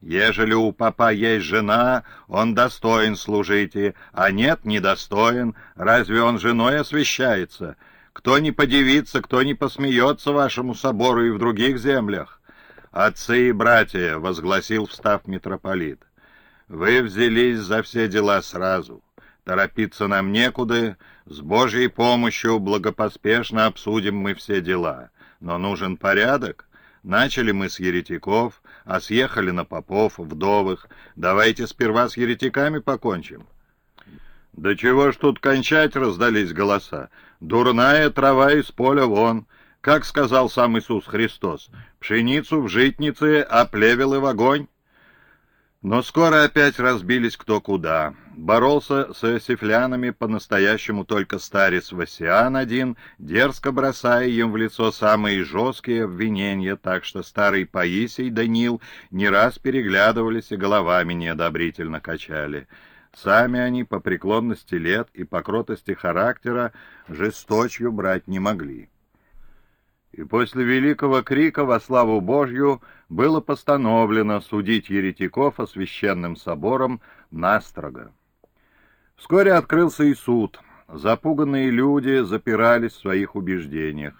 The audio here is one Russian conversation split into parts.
Ежели у папа есть жена, он достоин служите, а нет, недостоин. Разве он женой освящается? Кто не подивится, кто не посмеется вашему собору и в других землях? Отцы и братья, — возгласил, встав митрополит, — вы взялись за все дела сразу. Торопиться нам некуда, с Божьей помощью благопоспешно обсудим мы все дела. Но нужен порядок. Начали мы с еретиков, а съехали на попов, вдовых. Давайте сперва с еретиками покончим. Да чего ж тут кончать, раздались голоса. Дурная трава из поля вон. Как сказал сам Иисус Христос, пшеницу в житнице, а плевелы в огонь. Но скоро опять разбились кто куда. Боролся с сифлянами по-настоящему только старец Васиан один, дерзко бросая им в лицо самые жесткие обвинения, так что старый Паисий Данил не раз переглядывались и головами неодобрительно качали. Сами они по преклонности лет и по кротости характера жесточью брать не могли. И после великого крика во славу Божью было постановлено судить еретиков освященным собором настрого. Вскоре открылся и суд. Запуганные люди запирались в своих убеждениях.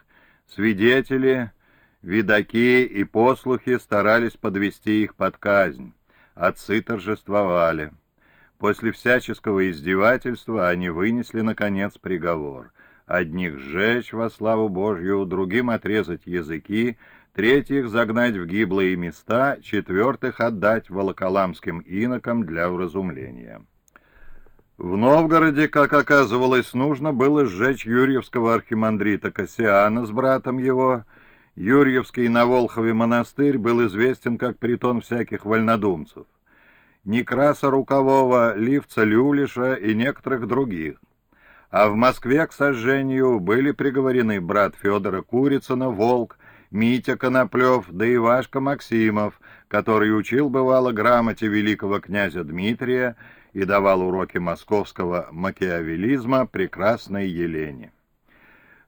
Свидетели, видаки и послухи старались подвести их под казнь. Отцы торжествовали. После всяческого издевательства они вынесли, наконец, приговор. Одних сжечь во славу Божью, другим отрезать языки, третьих загнать в гиблые места, четвертых отдать волоколамским инокам для вразумления. В Новгороде, как оказывалось, нужно было сжечь юрьевского архимандрита Кассиана с братом его. Юрьевский на Волхове монастырь был известен как притон всяких вольнодумцев. Некраса Рукавова, Ливца Люлиша и некоторых других а в Москве к сожжению были приговорены брат Федора Курицына, Волк, Митя Коноплев, да Ивашка Максимов, который учил, бывало, грамоте великого князя Дмитрия и давал уроки московского макиавелизма прекрасной Елене.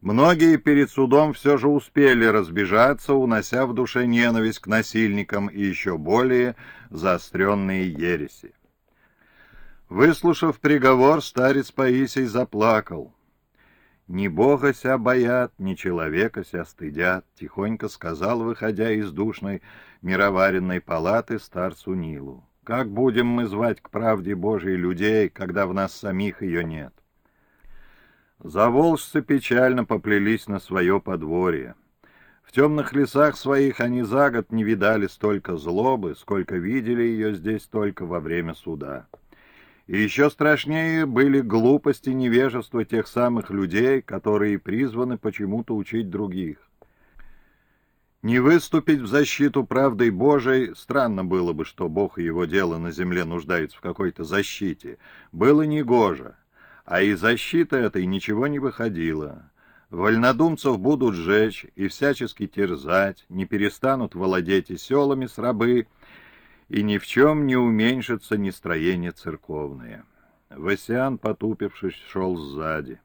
Многие перед судом все же успели разбежаться, унося в душе ненависть к насильникам и еще более заостренные ереси. Выслушав приговор, старец Паисий заплакал. «Ни Бога ся боят, ни человека ся стыдят», — тихонько сказал, выходя из душной мироваренной палаты старцу Нилу. «Как будем мы звать к правде Божьей людей, когда в нас самих ее нет?» Заволжцы печально поплелись на свое подворье. В темных лесах своих они за год не видали столько злобы, сколько видели ее здесь только во время суда. И еще страшнее были глупости и невежество тех самых людей, которые призваны почему-то учить других. Не выступить в защиту правдой Божией странно было бы, что Бог и его дело на земле нуждаются в какой-то защите. Было негоже, а из защиты этой ничего не выходило. Вольнодумцев будут сжечь и всячески терзать, не перестанут владеть и селами с рабы, и ни в чем не уменьшится настроение церковное. Васян, потупившись, шел сзади.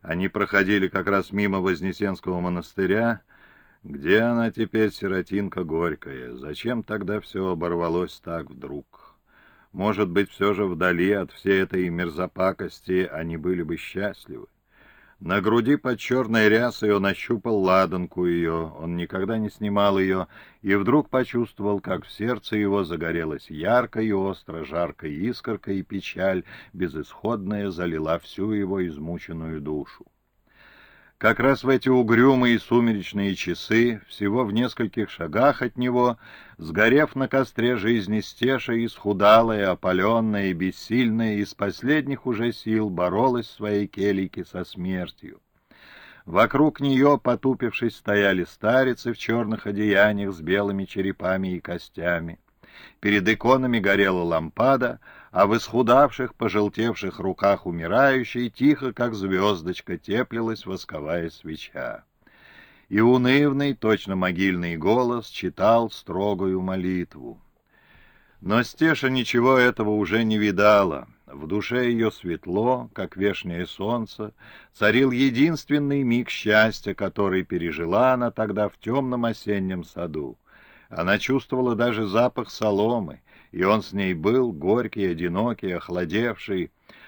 Они проходили как раз мимо Вознесенского монастыря, где она теперь, сиротинка горькая? Зачем тогда все оборвалось так вдруг? Может быть, все же вдали от всей этой мерзопакости они были бы счастливы? На груди под черной рясой он ощупал ладанку ее, он никогда не снимал ее, и вдруг почувствовал, как в сердце его загорелась ярко и остро, жаркая искорка и печаль, безысходная, залила всю его измученную душу. Как раз в эти угрюмые сумеречные часы, всего в нескольких шагах от него, сгорев на костре жизни стеша, исхудалая, опаленная и бессильная, из последних уже сил боролась в своей келике со смертью. Вокруг нее, потупившись, стояли старицы в черных одеяниях с белыми черепами и костями. Перед иконами горела лампада, а в исхудавших, пожелтевших руках умирающей тихо, как звездочка, теплилась восковая свеча. И унывный, точно могильный голос читал строгую молитву. Но Стеша ничего этого уже не видала. В душе ее светло, как вешнее солнце, царил единственный миг счастья, который пережила она тогда в темном осеннем саду. Она чувствовала даже запах соломы, и он с ней был горький, одинокий, охладевший.